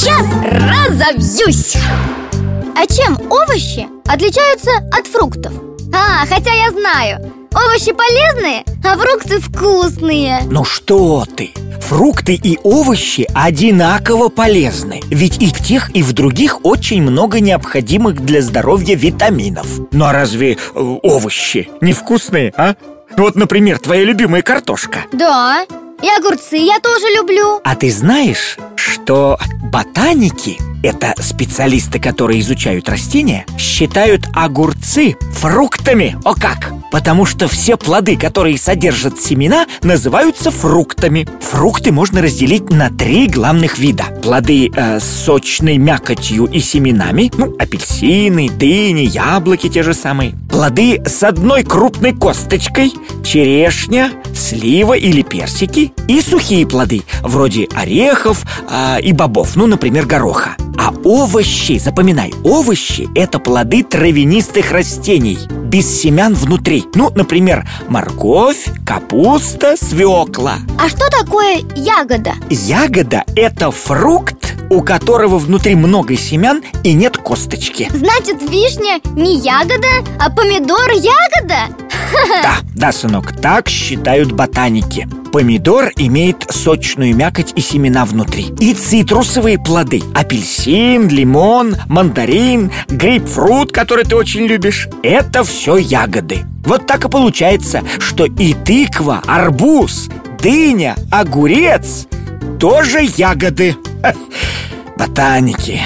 Сейчас разобьюсь А чем овощи отличаются от фруктов? А, хотя я знаю Овощи полезные, а фрукты вкусные Ну что ты? Фрукты и овощи одинаково полезны Ведь и в тех, и в других очень много необходимых для здоровья витаминов Ну а разве э, овощи невкусные, а? Вот, например, твоя любимая картошка Да, и огурцы я тоже люблю А ты знаешь, что ботаники это специалисты, которые изучают растения, считают огурцы фруктами. О как! Потому что все плоды, которые содержат семена, называются фруктами. Фрукты можно разделить на три главных вида. Плоды э, с сочной мякотью и семенами, ну, апельсины, дыни, яблоки те же самые. Плоды с одной крупной косточкой, черешня, слива или персики. И сухие плоды, вроде орехов э, и бобов, ну, например, гороха. А овощи, запоминай, овощи – это плоды травянистых растений без семян внутри Ну, например, морковь, капуста, свекла А что такое ягода? Ягода – это фрукт, у которого внутри много семян и нет косточки Значит, вишня не ягода, а помидор ягода? Да, да, сынок, так считают ботаники Помидор имеет сочную мякоть и семена внутри. И цитрусовые плоды. Апельсин, лимон, мандарин, грейпфрут, который ты очень любишь. Это все ягоды. Вот так и получается, что и тыква, арбуз, дыня, огурец Тоже ягоды. Ботаники